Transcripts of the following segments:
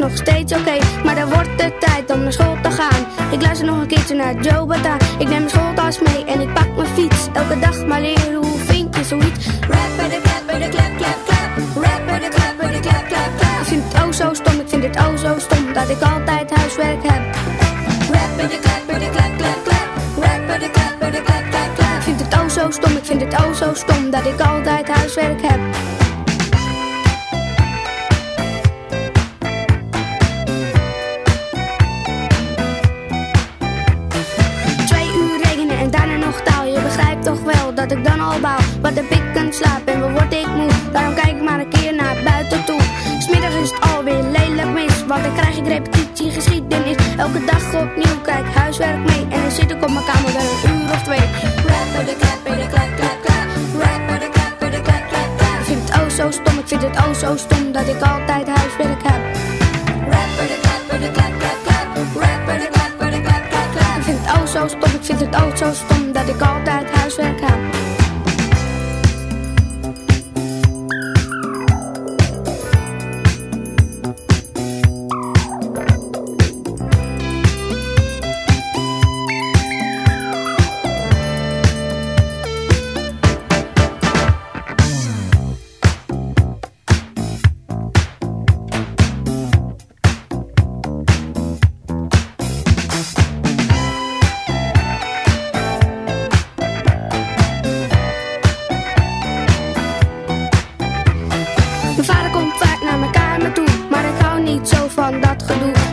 nog steeds oké. Maar dan wordt het tijd om naar school te gaan. Ik luister nog een keertje naar Joe Bata. Ik neem mijn schooltas mee en ik pak mijn fiets. Elke dag maar leren hoe vind je zoiets. Rapper de klapper de klap klap klap. Rapper de klapper de klap klap klap. Ik vind het oh zo stom, ik vind het oh zo stom dat ik altijd huiswerk heb. Rapper de klapper de klap klap klap. Rapper de klapper de klap klap. Ik vind het oh zo stom, ik vind het oh zo stom dat ik altijd huiswerk heb. Dat ik dan al bouw. Wat heb ik een slaap en wat word ik moe. Daarom kijk ik maar een keer naar buiten toe. Smiddags is het alweer lelijk mis. Want dan krijg ik repetitie geschiedenis. Elke dag opnieuw kijk huiswerk mee. En dan zit ik op mijn kamer wel een uur of twee. Rapper de klapper de klap klap klap. Rapper de klapper de klap klap. Ik vind het oh zo stom, ik vind het oh zo stom dat ik altijd huiswerk heb. De het oh zo stom dat ik altijd huiswerk heb.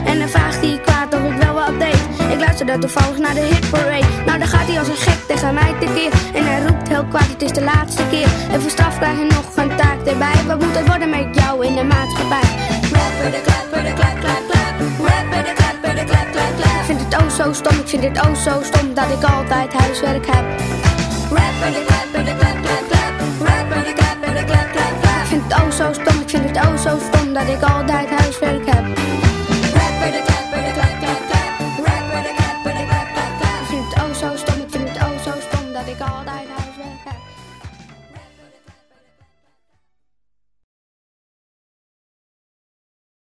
En dan vraagt hij kwaad of ik wel wat deed. Ik luisterde toevallig naar de hit parade. Nou, dan gaat hij als een gek tegen mij tekeer. En hij roept heel kwaad, het is de laatste keer. En voor straf krijg je nog een taak erbij. Wat moet het worden met jou in de maatschappij? Rapper de klapper de klap klap klap. Rapper de klapper de klap klap klap. Ik vind het oh zo stom, ik vind het oh zo stom dat ik altijd huiswerk heb. Rapper de klapper de klap klap klap. Rapper de klapper de klap klap klap. Ik vind het oh zo stom, ik vind het oh zo stom dat ik altijd huiswerk heb.